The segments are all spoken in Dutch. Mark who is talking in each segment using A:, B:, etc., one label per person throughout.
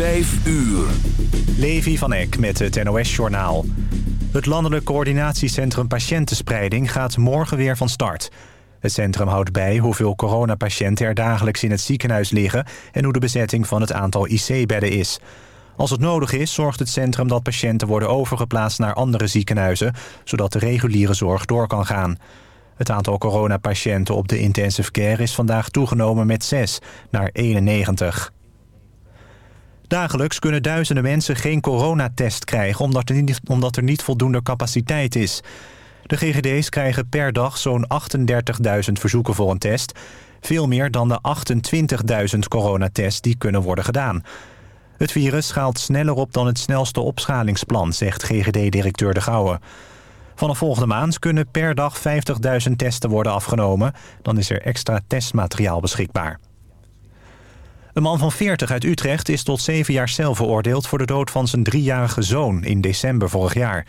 A: Vijf uur.
B: Levi van Eck met het NOS-journaal. Het Landelijk Coördinatiecentrum Patiëntenspreiding gaat morgen weer van start. Het centrum houdt bij hoeveel coronapatiënten er dagelijks in het ziekenhuis liggen... en hoe de bezetting van het aantal IC-bedden is. Als het nodig is, zorgt het centrum dat patiënten worden overgeplaatst naar andere ziekenhuizen... zodat de reguliere zorg door kan gaan. Het aantal coronapatiënten op de intensive care is vandaag toegenomen met 6 naar 91. Dagelijks kunnen duizenden mensen geen coronatest krijgen... omdat er niet, voldoende capaciteit is. De GGD's krijgen per dag zo'n 38.000 verzoeken voor een test. Veel meer dan de 28.000 coronatests die kunnen worden gedaan. Het virus schaalt sneller op dan het snelste opschalingsplan... zegt GGD-directeur De Gouwe. Vanaf volgende maand kunnen per dag 50.000 testen worden afgenomen. Dan is er extra testmateriaal beschikbaar. Een man van 40 uit Utrecht is tot zeven jaar cel veroordeeld... voor de dood van zijn driejarige zoon in december vorig jaar.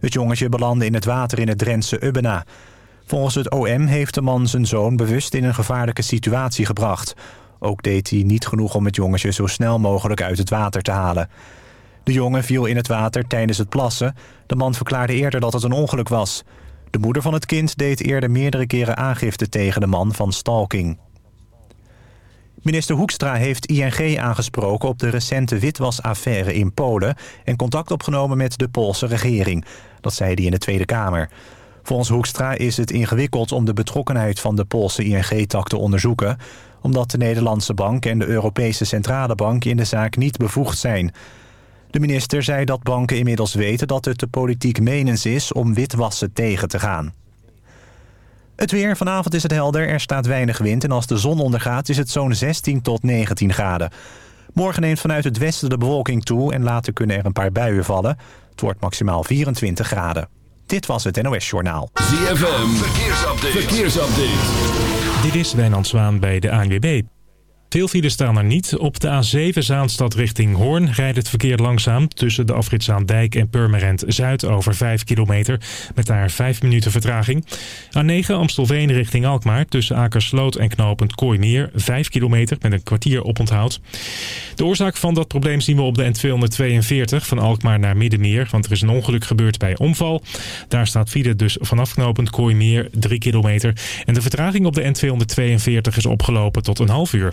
B: Het jongetje belandde in het water in het Drentse Ubbena. Volgens het OM heeft de man zijn zoon bewust in een gevaarlijke situatie gebracht. Ook deed hij niet genoeg om het jongetje zo snel mogelijk uit het water te halen. De jongen viel in het water tijdens het plassen. De man verklaarde eerder dat het een ongeluk was. De moeder van het kind deed eerder meerdere keren aangifte tegen de man van stalking. Minister Hoekstra heeft ING aangesproken op de recente witwasaffaire in Polen... en contact opgenomen met de Poolse regering. Dat zei hij in de Tweede Kamer. Volgens Hoekstra is het ingewikkeld om de betrokkenheid van de Poolse ING-tak te onderzoeken... omdat de Nederlandse bank en de Europese Centrale Bank in de zaak niet bevoegd zijn. De minister zei dat banken inmiddels weten dat het de politiek menens is om witwassen tegen te gaan. Het weer. Vanavond is het helder. Er staat weinig wind. En als de zon ondergaat is het zo'n 16 tot 19 graden. Morgen neemt vanuit het westen de bewolking toe. En later kunnen er een paar buien vallen. Het wordt maximaal 24 graden. Dit was het NOS Journaal.
A: ZFM. Verkeersupdate. Verkeersupdate.
C: Dit is Wijnand Zwaan bij de ANWB. Veel files staan er niet. Op de A7 Zaanstad richting Hoorn rijdt het verkeer langzaam... tussen de afritzaandijk en Purmerend Zuid over 5 kilometer... met daar 5 minuten vertraging. A9 Amstelveen richting Alkmaar tussen Akersloot en knooppunt Kooimeer... 5 kilometer met een kwartier oponthoud. De oorzaak van dat probleem zien we op de N242 van Alkmaar naar Middenmeer... want er is een ongeluk gebeurd bij omval. Daar staat file dus vanaf knooppunt Kooimeer 3 kilometer... en de vertraging op de N242 is opgelopen tot een half uur.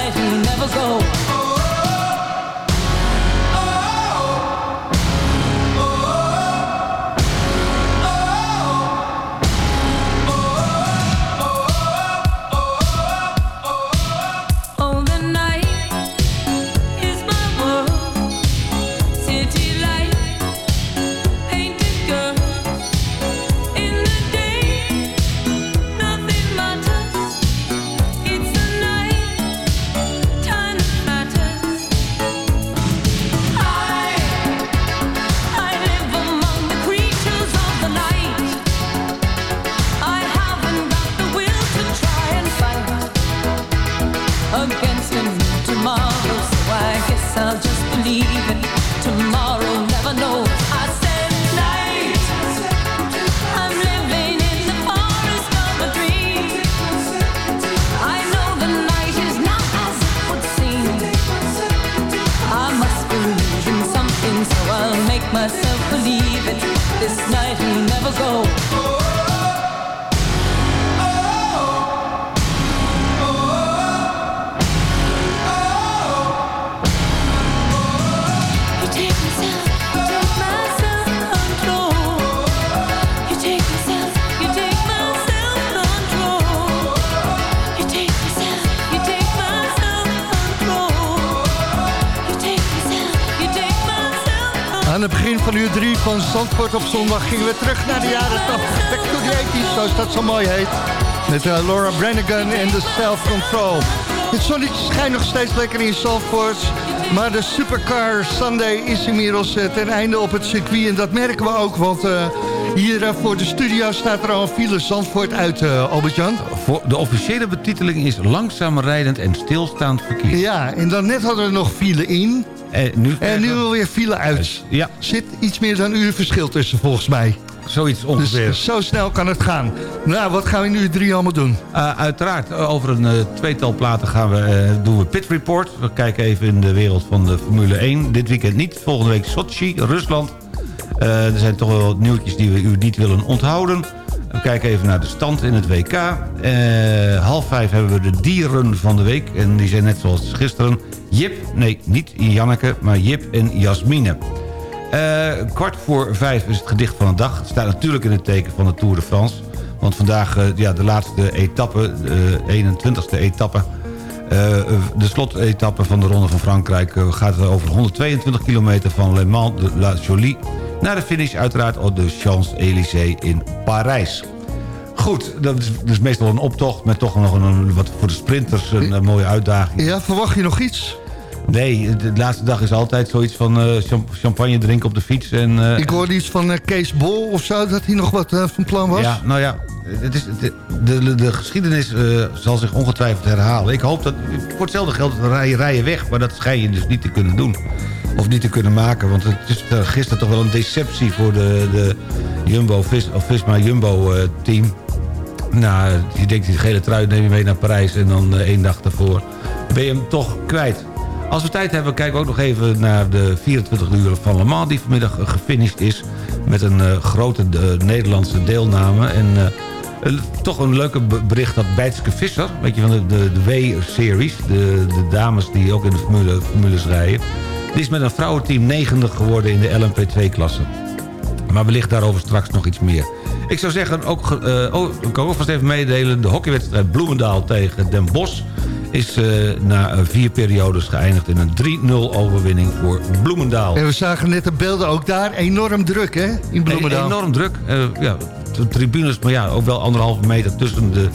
D: van Zandvoort op zondag gingen we terug naar de jaren 80. Back to the 80s, zoals dat zo mooi heet. Met uh, Laura Branigan en de Self Control. Het zonnetje schijnt nog steeds lekker in Zandvoort. Maar de Supercar Sunday is inmiddels uh, ten einde op het circuit. En dat merken we ook, want uh, hier voor de studio staat er al een file Zandvoort uit, Albert-Jan.
E: De officiële betiteling is langzaam rijdend en stilstaand verkeer.
D: Ja, en dan net hadden we nog file in... En nu, en nu weer file uit. Ja. Zit iets meer dan een uur verschil tussen volgens mij.
E: Zoiets ongeveer.
D: Dus zo snel kan het gaan. Nou, wat gaan we nu drie allemaal doen?
E: Uh, uiteraard, over een uh, tweetal platen gaan we, uh, doen we Pit Report. We kijken even in de wereld van de Formule 1. Dit weekend niet. Volgende week Sochi, Rusland. er zijn toch wel wat nieuwtjes die we u niet willen onthouden. We kijken even naar de stand in het WK. half vijf hebben we de dieren van de week. En die zijn net zoals gisteren Jip, nee, niet Janneke, maar Jip en Jasmine. Uh, kwart voor vijf is het gedicht van de dag. Het staat natuurlijk in het teken van de Tour de France. Want vandaag uh, ja, de laatste etappe, de 21ste etappe... De slotetappe van de Ronde van Frankrijk gaat over 122 kilometer van Le Mans de La Jolie... naar de finish uiteraard op de Champs-Élysées in Parijs. Goed, dat is, dus meestal een optocht met toch nog een, wat voor de sprinters een, mooie uitdaging.
D: Ja, verwacht je nog iets?
E: Nee, de laatste dag is altijd zoiets van uh, champagne drinken op de fiets. En, uh,
D: Ik hoorde iets van uh, Kees Bol of zo, dat hij nog wat van plan was.
E: Ja, nou ja, het is, de, de, de geschiedenis zal zich ongetwijfeld herhalen. Ik hoop dat, voor hetzelfde geld rijden, rijden weg, maar dat schijn je dus niet te kunnen doen. Of niet te kunnen maken, want het is gisteren toch wel een deceptie voor de, de Jumbo, Vis, of Visma Jumbo team. Nou, je denkt die gele trui neem je mee naar Parijs en dan één dag daarvoor ben je hem toch kwijt. Als we tijd hebben, kijken we ook nog even naar de 24 uur van Le Mans... die vanmiddag gefinished is met een uh, grote uh, Nederlandse deelname. En uh, toch een leuke bericht dat Bijtske Visser... weet je, van de, de, de W-series, de, de dames die ook in de formule, formules rijden... die is met een vrouwenteam 90 geworden in de LMP2-klasse. Maar wellicht daarover straks nog iets meer. Ik zou zeggen, ook, oh, ik kan ook vast even meedelen... de hockeywedstrijd Bloemendaal tegen Den Bosch is uh, na vier periodes geëindigd in een 3-0 overwinning voor Bloemendaal.
D: En we zagen net de beelden ook daar. Enorm druk, hè, in Bloemendaal.
E: E enorm druk. Uh, ja, de tribunes, maar ja, ook wel anderhalve meter tussen de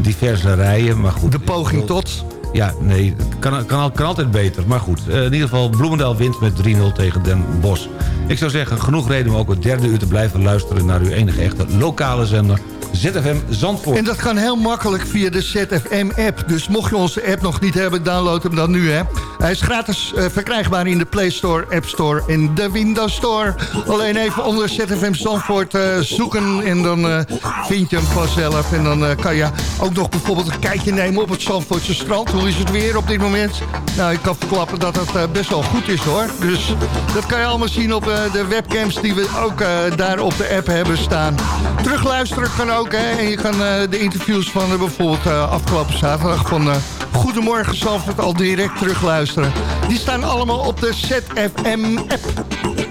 E: diverse rijen. Maar goed,
D: de poging tot...
E: Ja, nee, kan, kan, kan altijd beter. Maar goed, uh, in ieder geval Bloemendaal wint met 3-0 tegen Den Bosch. Ik zou zeggen, genoeg reden om ook het derde uur te blijven luisteren... naar uw enige echte lokale zender ZFM Zandvoort.
D: En dat kan heel makkelijk via de ZFM-app. Dus mocht je onze app nog niet hebben, download hem dan nu. Hè. Hij is gratis uh, verkrijgbaar in de Play Store, App Store en de Windows Store. Alleen even onder ZFM Zandvoort uh, zoeken en dan uh, vind je hem vanzelf. En dan kan je ook nog bijvoorbeeld een kijkje nemen op het Zandvoortse strand. Hoe is het weer op dit moment? Nou, ik kan verklappen dat het best wel goed is hoor. Dus dat kan je allemaal zien op de webcams die we ook daar op de app hebben staan. Terugluisteren kan ook en je kan uh, de interviews van uh, bijvoorbeeld uh, afgelopen zaterdag van Goedemorgen Zalvoort al direct terugluisteren. Die staan allemaal op de ZFM-app.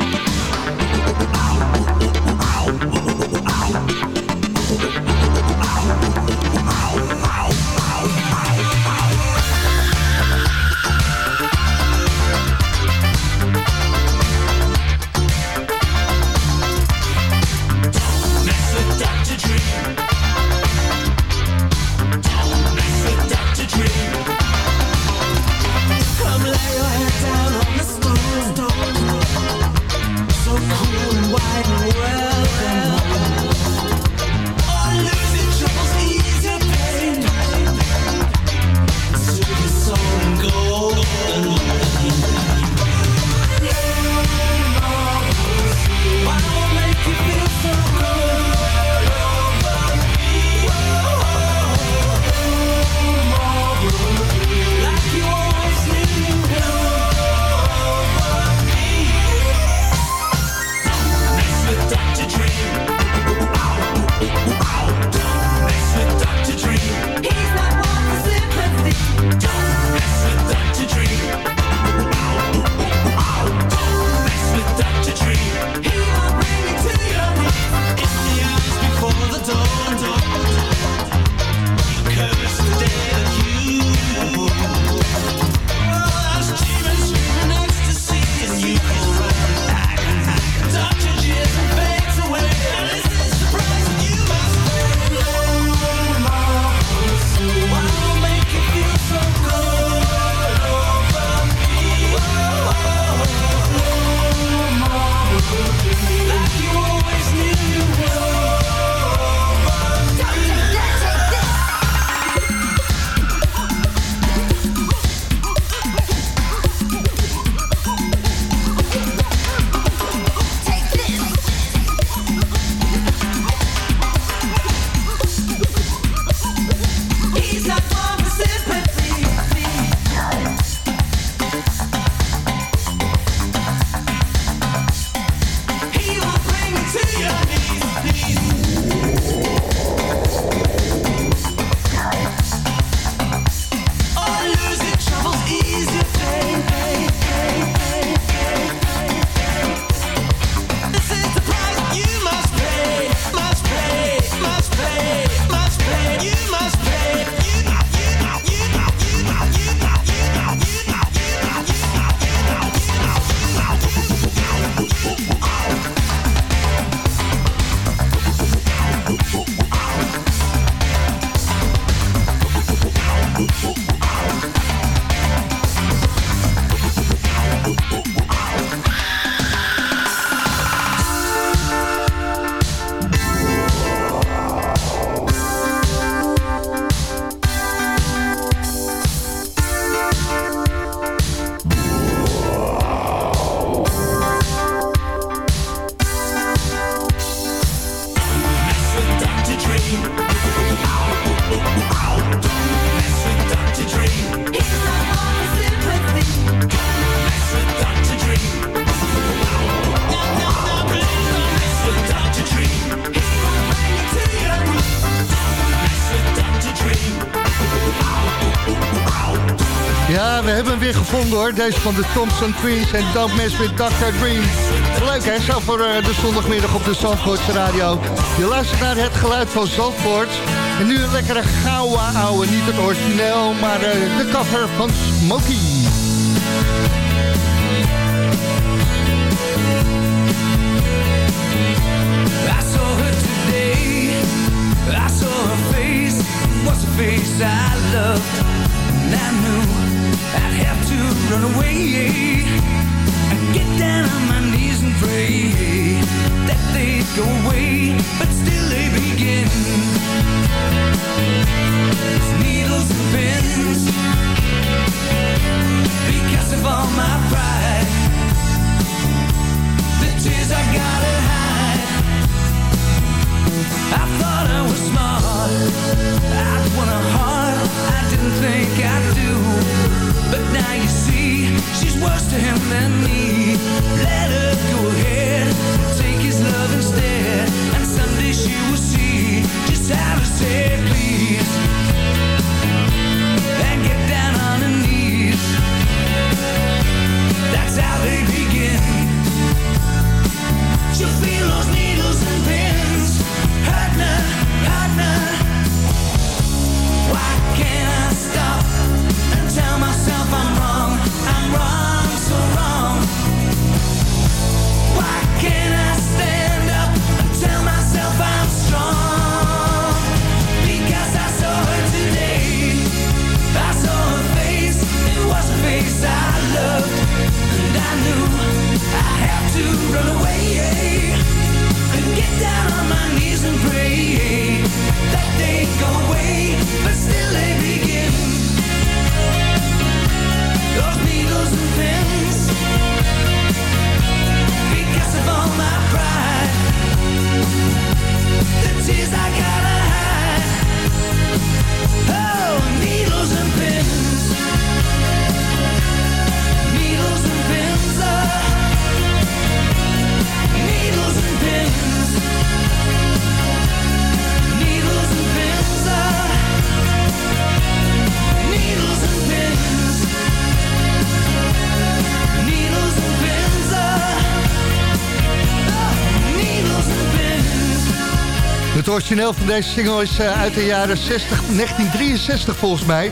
F: Gevonden hoor. Deze van de Thompson Twins en Don't Mess with Dr. Dream. Leuk hè, zo voor uh, de zondagmiddag op de Zandvoortse radio. Je luistert naar het geluid van Zandvoort. En nu een lekkere gouden ouwe. Niet het origineel, maar uh, de cover van Smokey. Origineel van deze single is uh, uit de jaren 60, 1963 volgens mij.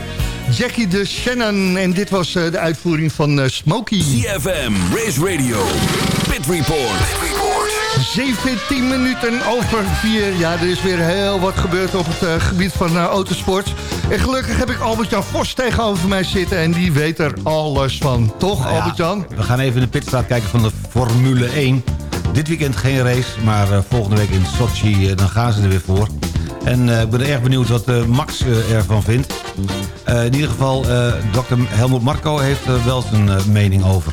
F: Jackie de Shannon. En dit was uh, de uitvoering van uh, Smokey.
A: CFM, Race Radio, Pit Report.
F: 17 minuten over 4. Ja, er is weer heel wat gebeurd op het uh, gebied van uh, autosport. En gelukkig heb ik Albert-Jan Vos tegenover mij zitten... en die weet er alles van. Toch, nou ja, Albert-Jan?
E: We gaan even in de pitstraat kijken van de Formule 1. Dit weekend geen race, maar uh, volgende week in Sochi... dan gaan ze er weer voor. En ik ben erg benieuwd wat Max ervan vindt. in ieder geval, Dr. Helmut Marco heeft er wel zijn mening over.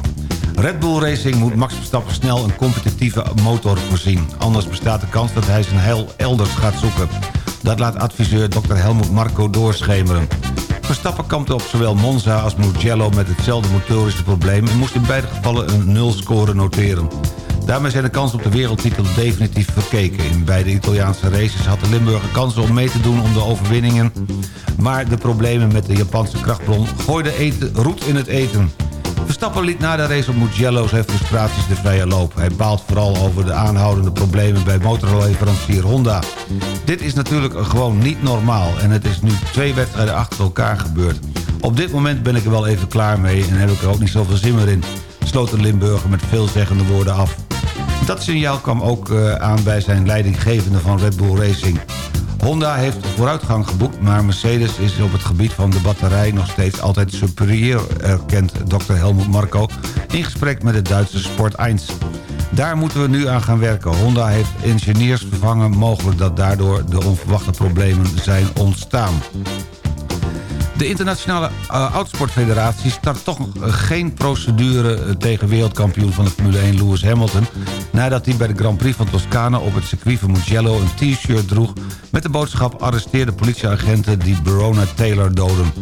E: Red Bull Racing moet Max Verstappen snel een competitieve motor voorzien. Anders bestaat de kans dat hij zijn heil elders gaat zoeken. Dat laat adviseur Dr. Helmut Marco doorschemeren. Verstappen kampte op zowel Monza als Mugello met hetzelfde motorische probleem... en moest in beide gevallen een nulscore noteren. Daarmee zijn de kansen op de wereldtitel definitief verkeken. In beide Italiaanse races had de Limburger kansen om mee te doen om de overwinningen... maar de problemen met de Japanse krachtbron gooiden eten, roet in het eten... Verstappen liet na de race op Mugello zijn frustraties de vrije loop. Hij baalt vooral over de aanhoudende problemen bij motorleverancier Honda. Dit is natuurlijk gewoon niet normaal en het is nu twee wedstrijden achter elkaar gebeurd. Op dit moment ben ik er wel even klaar mee en heb ik er ook niet zoveel zin meer in. Sloot de Limburger met veelzeggende woorden af. Dat signaal kwam ook uh, aan bij zijn leidinggevende van Red Bull Racing. Honda heeft vooruitgang geboekt, maar Mercedes is op het gebied van de batterij nog steeds altijd superieur, erkent Dr. Helmut Marco in gesprek met het Duitse Sport 1. Daar moeten we nu aan gaan werken. Honda heeft ingenieurs vervangen, mogelijk dat daardoor de onverwachte problemen zijn ontstaan. De Internationale uh, Autosportfederatie start toch geen procedure tegen wereldkampioen van de Formule 1 Lewis Hamilton... nadat hij bij de Grand Prix van Toscane op het circuit van Mugello een t-shirt droeg... met de boodschap arresteerde politieagenten die Verona Taylor doden.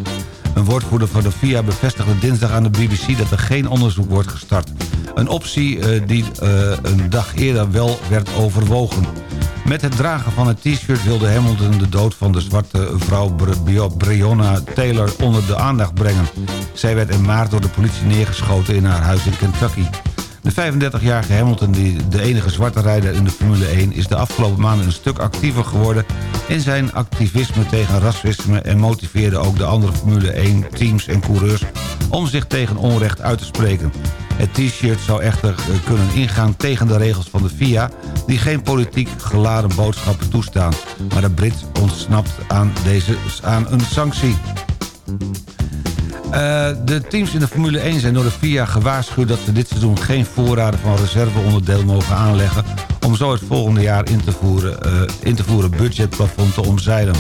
E: Een woordvoerder van de FIA bevestigde dinsdag aan de BBC dat er geen onderzoek wordt gestart. Een optie die een dag eerder wel werd overwogen. Met het dragen van het t-shirt wilde Hamilton de dood van de zwarte vrouw Bre- Breonna Taylor onder de aandacht brengen. Zij werd in maart door de politie neergeschoten in haar huis in Kentucky. De 35-jarige Hamilton, die de enige zwarte rijder in de Formule 1... is de afgelopen maanden een stuk actiever geworden... in zijn activisme tegen racisme... en motiveerde ook de andere Formule 1-teams en coureurs... om zich tegen onrecht uit te spreken. Het t-shirt zou echter eh, kunnen ingaan tegen de regels van de FIA... die geen politiek geladen boodschappen toestaan. Maar de Brit ontsnapt aan, deze, aan een sanctie. Eh, de teams in de Formule 1 zijn door de FIA gewaarschuwd... dat ze dit seizoen geen voorraden van reserveonderdeel mogen aanleggen... om zo het volgende jaar in te voeren, eh, in te voeren budgetplafond te omzeilen.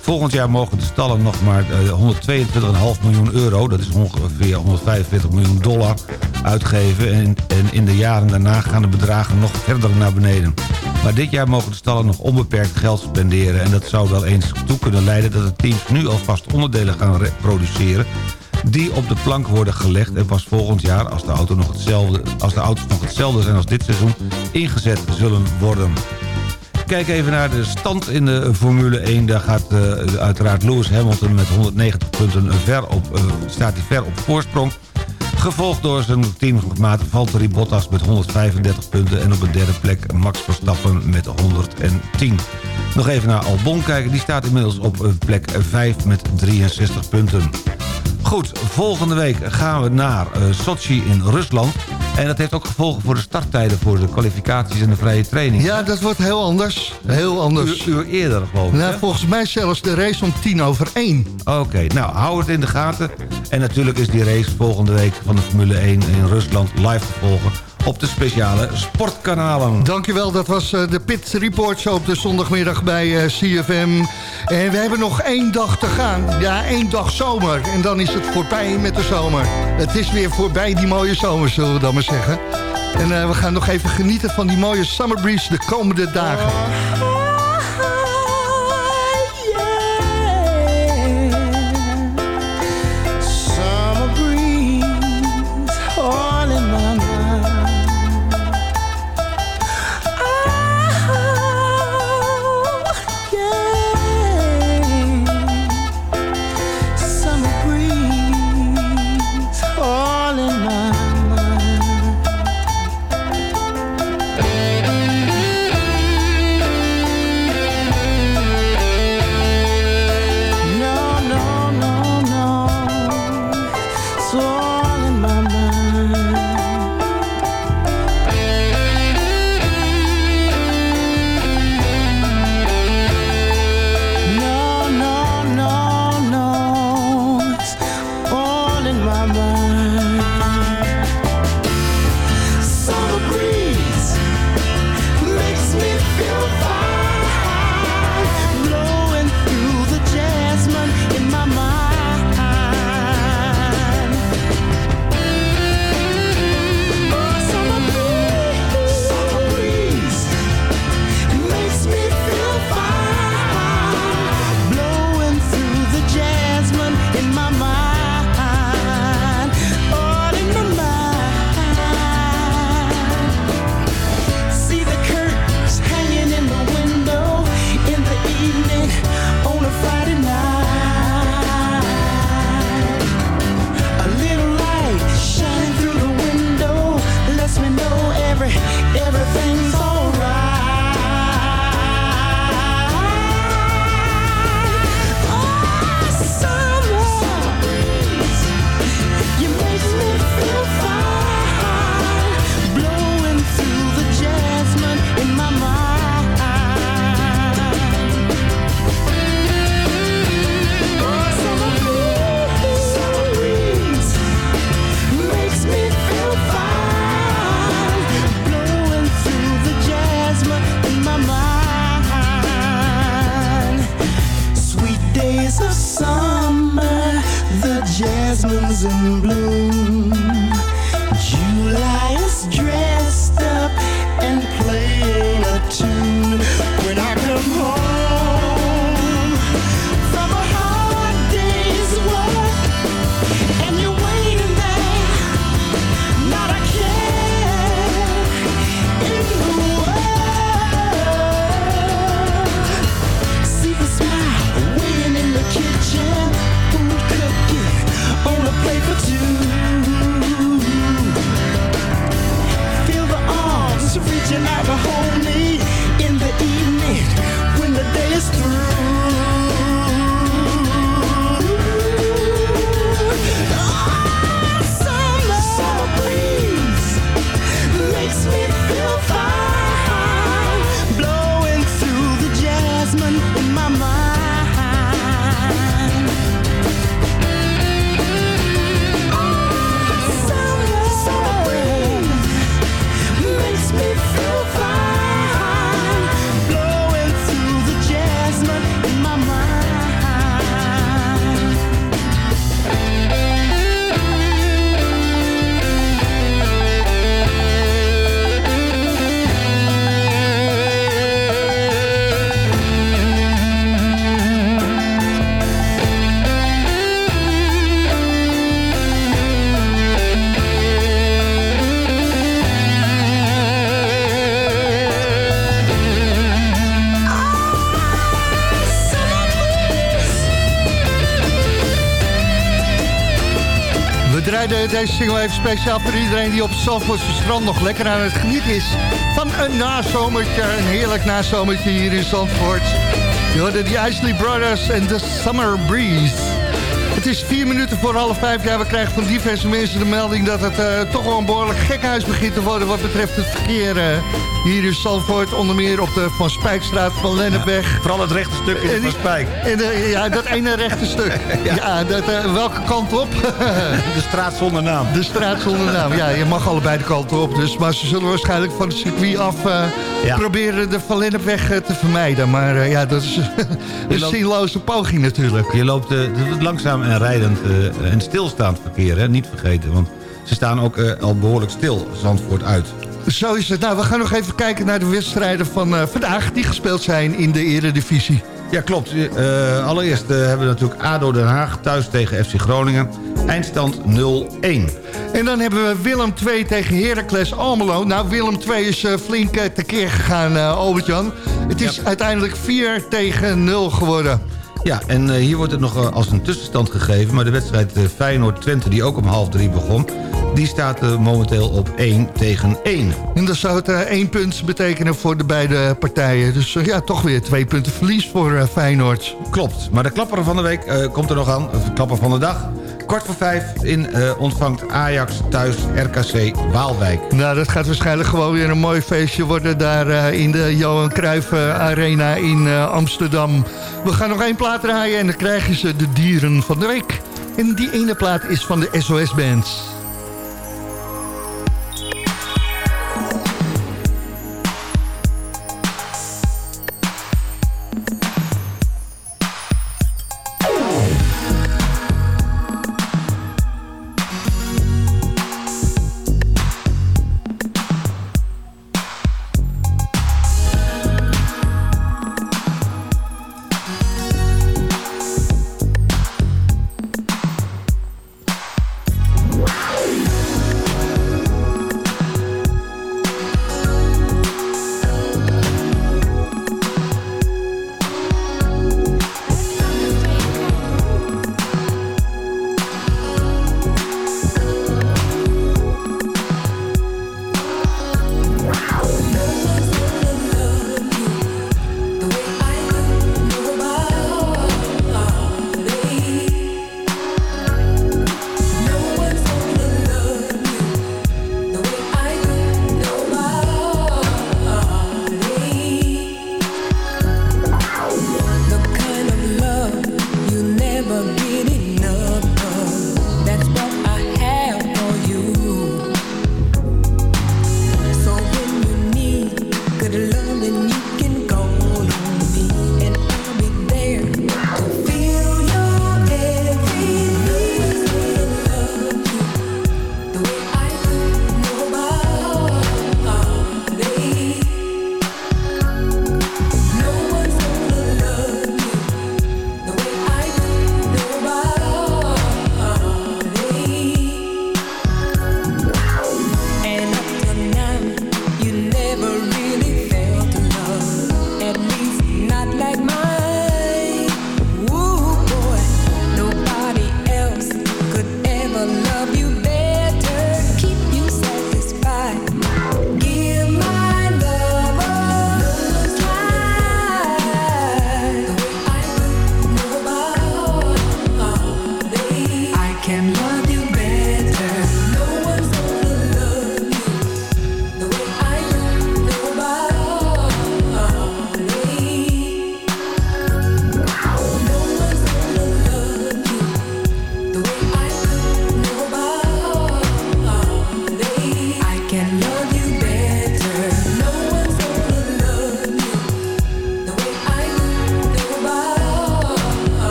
E: Volgend jaar mogen de stallen nog maar eh, 122,5 miljoen euro... dat is ongeveer 145 miljoen dollar uitgeven... En, en in de jaren daarna gaan de bedragen nog verder naar beneden. Maar dit jaar mogen de stallen nog onbeperkt geld spenderen... en dat zou wel eens toe kunnen leiden dat de teams nu alvast onderdelen gaan re- produceren die op de plank worden gelegd en pas volgend jaar, als de, auto nog hetzelfde, als de auto's nog hetzelfde zijn als dit seizoen, ingezet zullen worden. Kijk even naar de stand in de Formule 1. Daar gaat eh, uiteraard Lewis Hamilton met 190 punten ver op, eh, staat hij ver op voorsprong. Gevolgd door zijn teammaat Valtteri Bottas met 135 punten... en op de derde plek Max Verstappen met 110. Nog even naar Albon kijken. Die staat inmiddels op eh, plek 5 met 63 punten. Goed, volgende week gaan we naar eh, Sochi in Rusland. En dat heeft ook gevolgen voor de starttijden... voor de kwalificaties en de vrije training.
G: Ja, dat wordt heel anders. Heel anders.
E: Uur, uur eerder, geloof ik.
G: Nou,
E: hè?
G: volgens mij zelfs de race om tien over één.
E: Oké, nou, hou het in de gaten. En natuurlijk is die race volgende week van de Formule 1 in Rusland live te volgen... op de speciale sportkanalen.
G: Dankjewel, dat was eh, de Pit Report op de zondagmiddag bij eh, CFM. En we hebben nog één dag te gaan. Ja, één dag zomer. En dan is het voorbij met de zomer. Het is weer voorbij, die mooie zomer, zullen we dan maar zeggen. En eh, we gaan nog even genieten van die mooie summer breeze de komende dagen.
D: Deze single even speciaal voor iedereen die op Zandvoortse strand nog lekker aan het genieten is van een nazomertje, een heerlijk nazomertje hier in Zandvoort. Je hoorde de Isley Brothers en The Summer Breeze. Het is vier minuten voor half vijf. Ja, we krijgen van diverse mensen de melding dat het uh, toch wel een behoorlijk gekhuis begint te worden wat betreft het verkeer uh, hier in Zandvoort. Onder meer op de Van Spijkstraat van Lennepweg.
E: Ja, vooral het rechte stuk in Van Spijk.
D: En, uh, ja, dat ene rechte stuk. ja, ja dat, welke kant op?
E: de straat zonder naam.
D: De straat zonder naam. Ja, je mag allebei de kanten op. Dus, maar ze zullen waarschijnlijk van het circuit af ja. proberen de Van Lennepweg te vermijden. Maar ja, dat is een zinloze poging natuurlijk.
E: Je loopt langzaam en rijdend uh, en stilstaand verkeer, hè? niet vergeten. Want ze staan ook uh, al behoorlijk stil, Zandvoort uit.
D: Zo is het. Nou, we gaan nog even kijken naar de wedstrijden van uh, vandaag... die gespeeld zijn in de eredivisie.
E: Ja, klopt. allereerst hebben we natuurlijk ADO Den Haag thuis tegen FC Groningen. Eindstand 0-1.
D: En dan hebben we Willem 2 tegen Heracles Almelo. Nou, Willem 2 is flink tekeer gegaan, Albert-Jan. Het is ja. uiteindelijk 4 tegen 0 geworden.
E: Ja, en uh, hier wordt het nog uh, als een tussenstand gegeven... maar de wedstrijd uh, Feyenoord-Twente, die ook om half drie begon... die staat momenteel op 1 tegen 1.
D: En dat zou het één punt betekenen voor de beide partijen. Dus ja, toch weer twee punten verlies voor Feyenoord.
E: Klopt, maar de klapper van de week komt er nog aan. De klapper van de dag kwart voor vijf in uh, ontvangt Ajax thuis RKC Waalwijk.
D: Nou, dat gaat waarschijnlijk gewoon weer een mooi feestje worden... daar uh, in de Johan Cruijff Arena in uh, Amsterdam. We gaan nog één plaat draaien en dan krijgen ze de dieren van de week. En die ene plaat is van de SOS Bands.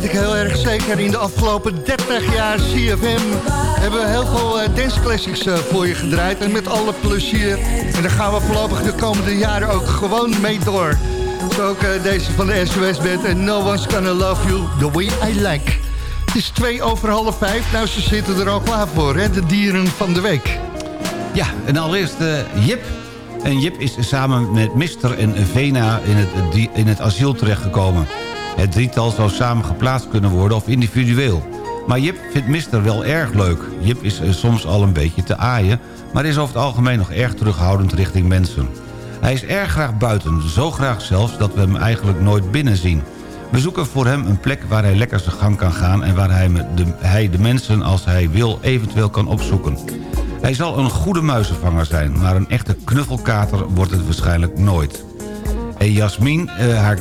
D: Weet ik heel erg zeker. In de afgelopen 30 jaar CFM hebben we heel veel uh, dance classics uh, voor je gedraaid. En met alle plezier. En daar gaan we voorlopig de komende jaren ook gewoon mee door. Zo ook uh, deze van de SOS Band. En No One's Gonna Love You The Way I Like. Het is twee over half vijf. Nou, ze zitten er al klaar voor, hè? De dieren van de week.
E: Ja, en allereerst Jip. En Jip is samen met Mister en Vena in het, in het asiel terechtgekomen. Het drietal zou samen geplaatst kunnen worden of individueel. Maar Jip vindt Mister wel erg leuk. Jip is eh, soms al een beetje te aaien... maar is over het algemeen nog erg terughoudend richting mensen. Hij is erg graag buiten, zo graag zelfs dat we hem eigenlijk nooit binnen zien. We zoeken voor hem een plek waar hij lekker zijn gang kan gaan... en waar hij de, hij de mensen als hij wil eventueel kan opzoeken. Hij zal een goede muizenvanger zijn... maar een echte knuffelkater wordt het waarschijnlijk nooit. En Jasmin, eh, haar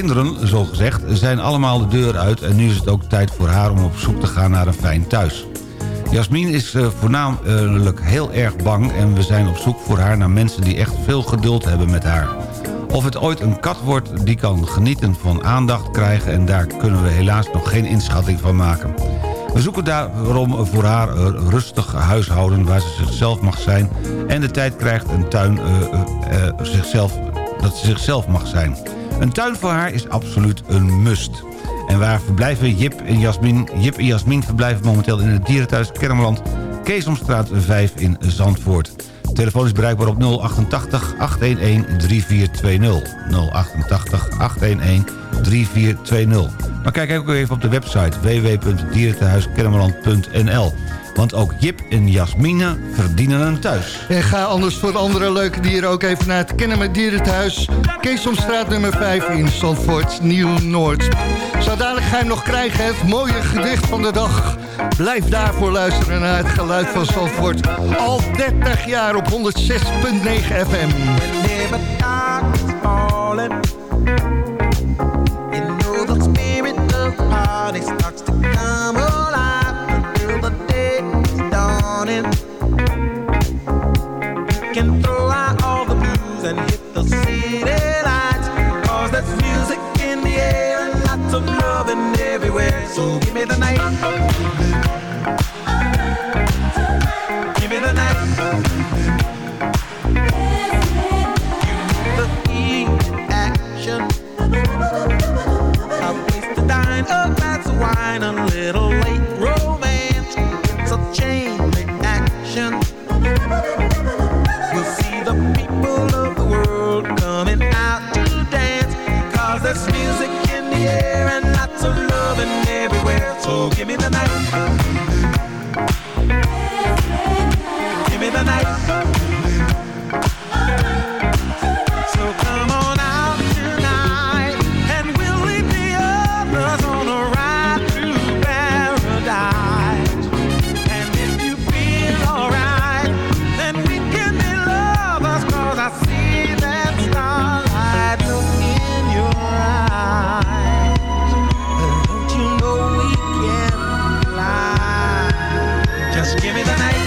E: kinderen, zo gezegd, zijn allemaal de deur uit... en nu is het ook tijd voor haar om op zoek te gaan naar een fijn thuis. Jasmin is uh, voornamelijk heel erg bang... en we zijn op zoek voor haar naar mensen die echt veel geduld hebben met haar. Of het ooit een kat wordt die kan genieten van aandacht krijgen... en daar kunnen we helaas nog geen inschatting van maken. We zoeken daarom voor haar een rustig huishouden waar ze zichzelf mag zijn... en de tijd krijgt een tuin uh, zichzelf, dat ze zichzelf mag zijn. Een tuin voor haar is absoluut een must. En waar verblijven Jip en Jasmin? Jip en Jasmin verblijven momenteel in het dierenthuis Kermeland... Keesomstraat 5 in Zandvoort. Telefoon is bereikbaar op 088 811 3420. 088 811 3420. Maar kijk ook even op de website www.dierentehuiskermeland.nl. Want ook Jip en Jasmine verdienen een thuis.
D: En ga anders voor andere leuke dieren ook even naar het Kennen met Dierenthuis. Keesomstraat nummer 5 in Zandvoort, Nieuw-Noord. Zo dadelijk ga je hem nog krijgen, het mooie gedicht van de dag. Blijf daarvoor luisteren naar het geluid van Zandvoort. Al 30 jaar op 106.9 FM.
H: Party starts to the night.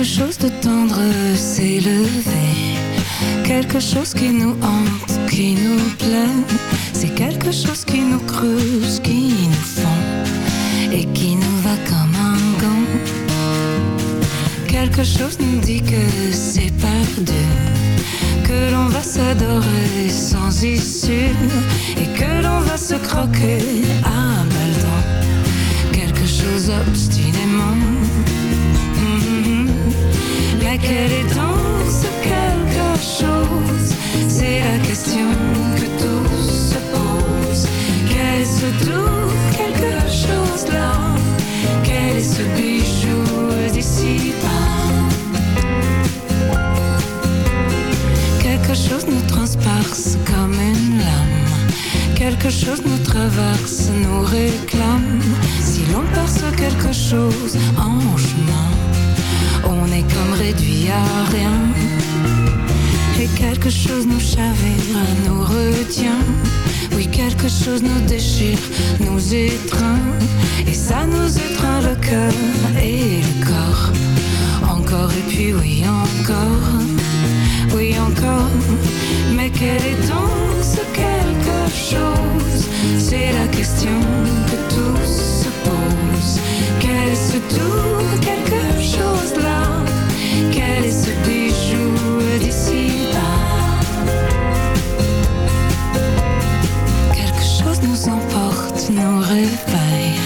I: Quelque chose de tendre s'est levé. Quelque chose qui nous hante, qui nous plaît. C'est quelque chose qui nous creuse, qui nous fond et qui nous va comme un gant. Quelque chose nous dit que c'est perdu. Que l'on va s'adorer sans issue et que l'on va se croquer à dents. Quelque chose obstinément. Mais quel est donc ce quelque chose C'est la question que tous se posent. Quel est ce tout quelque chose là? Quel est ce bijou d'ici bas Quelque chose nous transperce comme une lame. Quelque chose nous traverse, nous réclame. Si l'on perce quelque chose en chemin, on est comme réduit à rien. Et quelque chose nous chavire, nous retient. Oui, quelque chose nous déchire, nous étreint. Et ça nous étreint le cœur et le corps. Encore et puis oui, encore. Oui, encore. Mais quel est donc ce quelque chose? C'est la question que tous ce quelque chose là Quel est ce bijou d'ici bas Quelque chose nous emporte, nous réveille.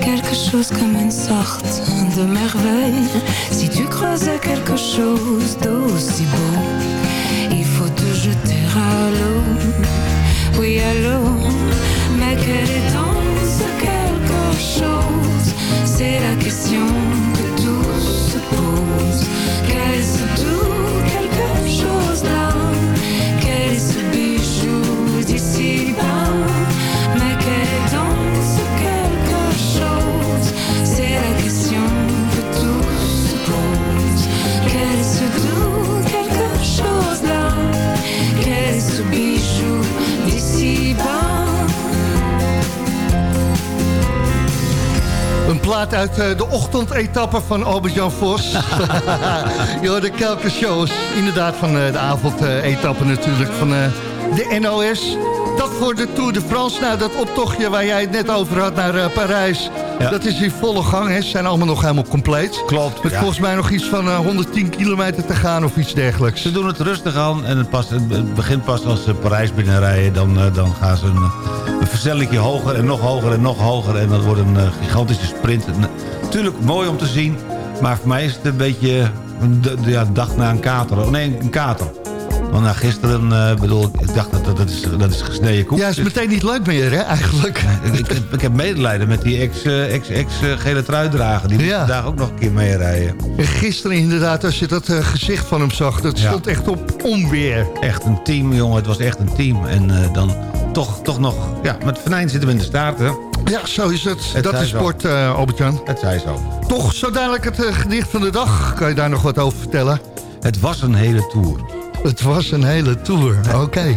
I: Quelque chose comme une sorte de merveille. Si tu creusais quelque chose d'aussi beau, il faut te jeter à l'eau. Oui, à l'eau. Mais quel est question
D: plaat uit eh, de ochtendetappe van Albert-Jan Vos. Je hoorde kelke shows. Inderdaad van eh, de avondetappe natuurlijk van eh, de NOS. Dat voor de Tour de France. Nou, dat optochtje waar jij het net over had naar Parijs.
E: Ja.
D: Dat is in volle gang. Hè. Ze zijn allemaal nog helemaal compleet.
E: Klopt,
D: Met
E: ja.
D: volgens mij nog iets van eh, 110 kilometer te gaan of iets dergelijks.
E: Ze doen het rustig aan en het, pas, het begint pas als ze Parijs binnenrijden. Dan, dan gaan ze een versnellingje hoger en nog hoger en nog hoger. En dat wordt een eh, gigantische sprint. Natuurlijk mooi om te zien, maar voor mij is het een beetje een d- ja, een dag na een kater. Oh, Nee, een kater. Want na gisteren, eh, bedoel, ik dacht dat dat is, dat is gesneden koek.
D: Ja, is meteen niet leuk meer, hè, eigenlijk.
E: ik, ik, heb- ik heb medelijden met die ex, eh, ex, ex gele truidrager. Die moet
D: Ja.
E: vandaag ook nog een keer meerijden.
D: En gisteren inderdaad, als je dat gezicht van hem zag... dat
E: Ja.
D: stond echt op onweer.
E: Echt een team, jongen. Het was echt een team. En dan toch, toch nog... Ja, met Venijn zitten we in de staart, hè.
D: Ja, zo is het.
E: Het
D: dat is sport, eh Albert-Jan.
E: Het zij zo.
D: Toch, zo dadelijk het eh, gedicht van de dag. Kan je daar nog wat over vertellen?
E: Het was een hele tour.
D: Het was een hele tour. Oké.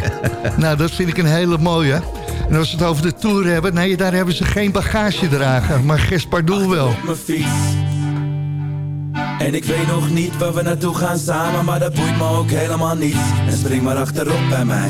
D: nou, dat vind ik een hele mooie. En als we het over de tour hebben... Nee, daar hebben ze geen bagagedrager. Maar Gespardoel wel.
J: En ik weet nog niet waar we naartoe gaan samen, maar dat boeit me ook helemaal niet. En spring maar achterop bij mij,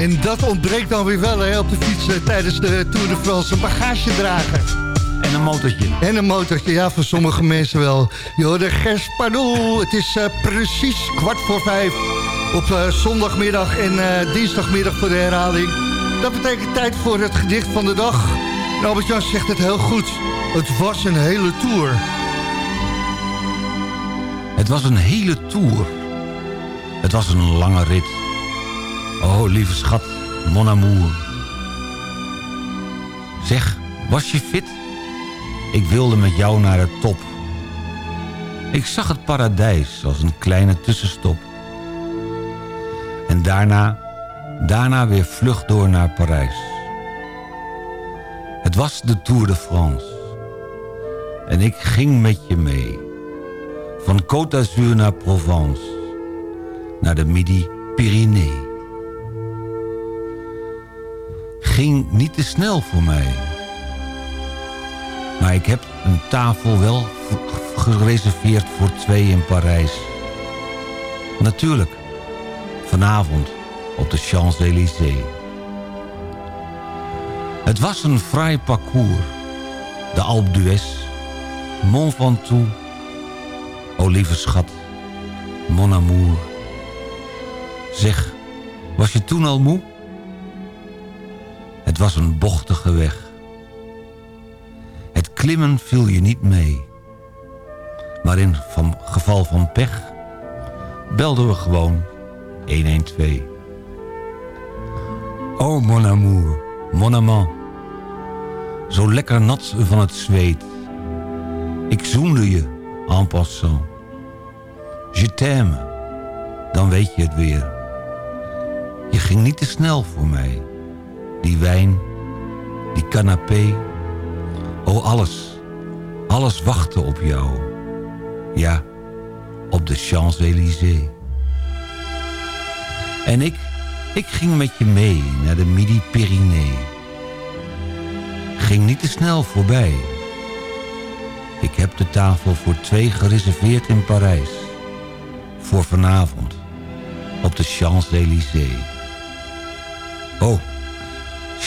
D: En dat ontbreekt dan weer wel hè, op de fiets eh, tijdens de Tour de France. Een bagage dragen.
E: En een motortje.
D: En een motortje, ja, voor sommige mensen wel. Gers Pardoel. Het is eh, precies kwart voor vijf op eh, zondagmiddag en dinsdagmiddag voor de herhaling. Dat betekent tijd voor het gedicht van de dag. En Albert-Jan zegt het heel goed. Het was een hele tour.
E: Het was een hele tour. Het was een lange rit. Oh, lieve schat, mon amour. Zeg, was je fit? Ik wilde met jou naar de top. Ik zag het paradijs als een kleine tussenstop. En daarna, daarna weer vlug door naar Parijs. Het was de Tour de France. En ik ging met je mee. Van Côte d'Azur naar Provence. Naar de Midi-Pyrénées. Ging niet te snel voor mij. Maar ik heb een tafel wel gereserveerd voor twee in Parijs. Natuurlijk, vanavond op de Champs-Élysées. Het was een fraai parcours. De Alpe d'Huez, Mont Ventoux, o lieve schat, mon amour. Zeg, was je toen al moe? Was een bochtige weg. Het klimmen viel je niet mee. Maar in geval van pech belden we gewoon 112. Oh mon amour, mon amant. Zo lekker nat van het zweet. Ik zoende je en passant. Je t'aime, dan weet je het weer. Je ging niet te snel voor mij. Die wijn, die canapé. Oh alles, alles wachtte op jou. Ja, op de Champs-Élysées. En ik,
K: Ik ging met je mee naar de Midi-Pyrénées. Ging niet te snel voorbij. Ik heb de tafel voor twee gereserveerd in Parijs. Voor vanavond. Op de Champs-Élysées. Oh,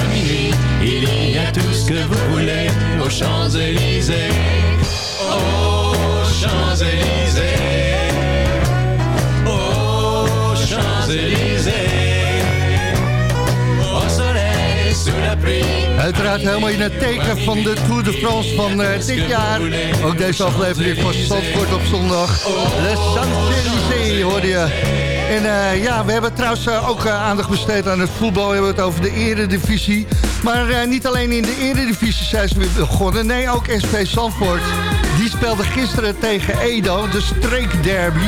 L: à minuit, il y a tout ce que vous voulez aux Champs-Élysées, aux Champs-Élysées, aux Champs-Élysées, au soleil, sous la pluie.
D: Uiteraard helemaal in het teken van de Tour de France van eh, dit jaar. Ook deze aflevering van Zandvoort op zondag. Le Champs-Élysées hoorde je. En eh, ja, we hebben trouwens eh, ook eh, aandacht besteed aan het voetbal. We hebben het over de eredivisie. Maar niet alleen in de eredivisie zijn ze weer begonnen. Nee, ook SP Zandvoort. Die speelde gisteren tegen Edo, de streekderby.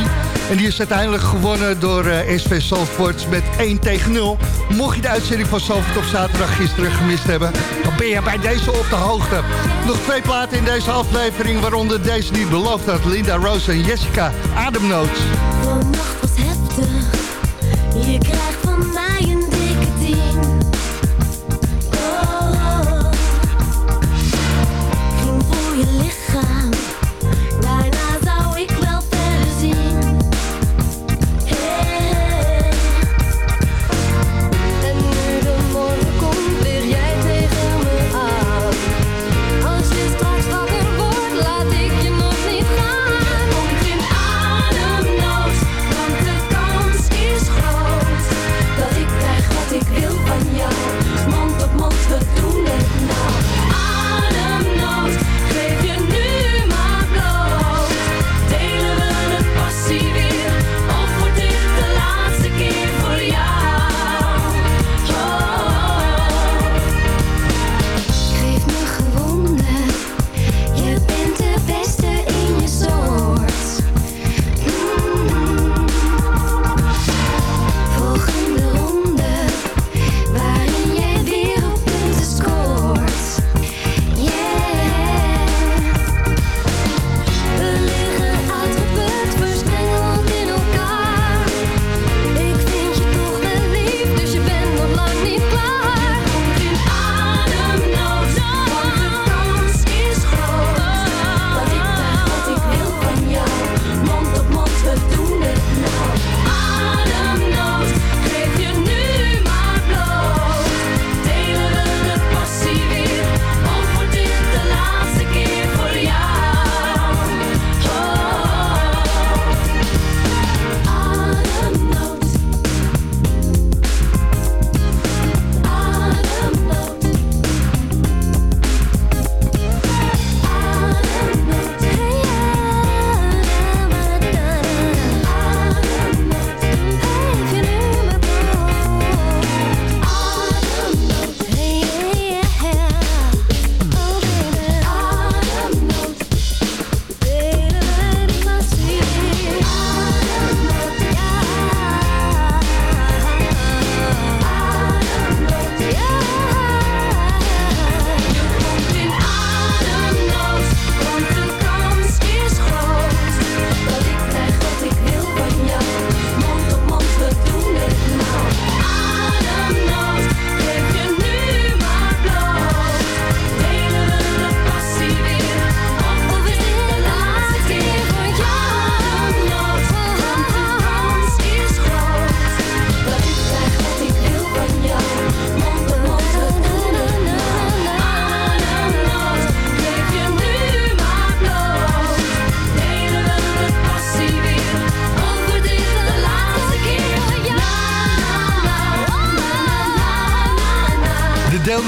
D: En die is uiteindelijk gewonnen door eh, SV Zandvoort met 1 tegen 0. Mocht je de uitzending van Zandvoort op zaterdag gisteren gemist hebben... dan ben je bij deze op de hoogte. Nog twee platen in deze aflevering, waaronder deze die beloofd had. Linda Rose en Jessica Ademnood.
M: Je krijgt van mij een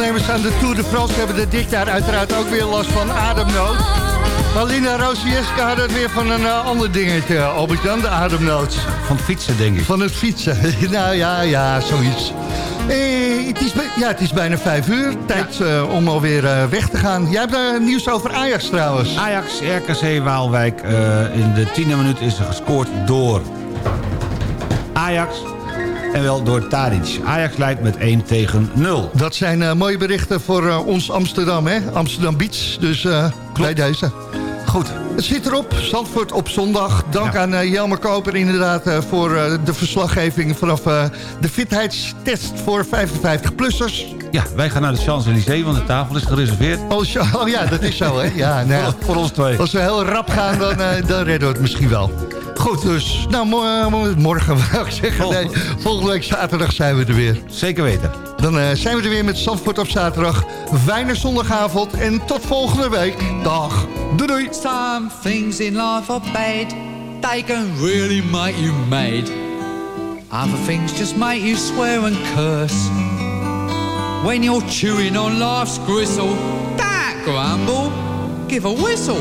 D: deelnemers aan de Tour de France hebben er dit jaar uiteraard ook weer last van ademnood. Maar Lina, Jessica hadden het weer van een eh, ander dingetje, Albert-Jan, de ademnood.
E: Van fietsen, denk ik.
D: Van het fietsen. nou ja, ja, zoiets. Eh, het, is, ja, het is bijna vijf uur. Tijd eh, om alweer eh, weg te gaan. Jij hebt eh, nieuws over Ajax trouwens.
E: Ajax, RKC Waalwijk. eh, in de tiende minuut is er gescoord door Ajax. En wel door Tadic. Ajax leidt met 1 tegen 0.
D: Dat zijn eh, mooie berichten voor eh, ons Amsterdam, hè? Amsterdam Beach. Dus bij deze.
E: Goed.
D: Het zit erop. Zandvoort op zondag. Dank aan uh, Jelmer Koper inderdaad voor de verslaggeving... vanaf de fitheidstest voor 55-plussers.
E: Ja, wij gaan naar de Champs-Élysées, want de tafel is gereserveerd.
D: Oh, oh ja, dat is zo, hè? Ja, nou.
E: Voor ons twee.
D: Als we heel rap gaan, dan, dan redden we het misschien wel. Goed, dus nou, mo- morgen wou ik zeggen. Nee, volgende week zaterdag zijn we er weer.
E: Zeker weten.
D: Dan eh, zijn we er weer met Zandvoort op zaterdag. Fijne zondagavond en tot volgende week. Dag. Doei doei.
F: Some things in life are bad. They can really make you mad. Other things just make you swear and curse. When you're chewing on life's gristle, don't grumble, give a whistle.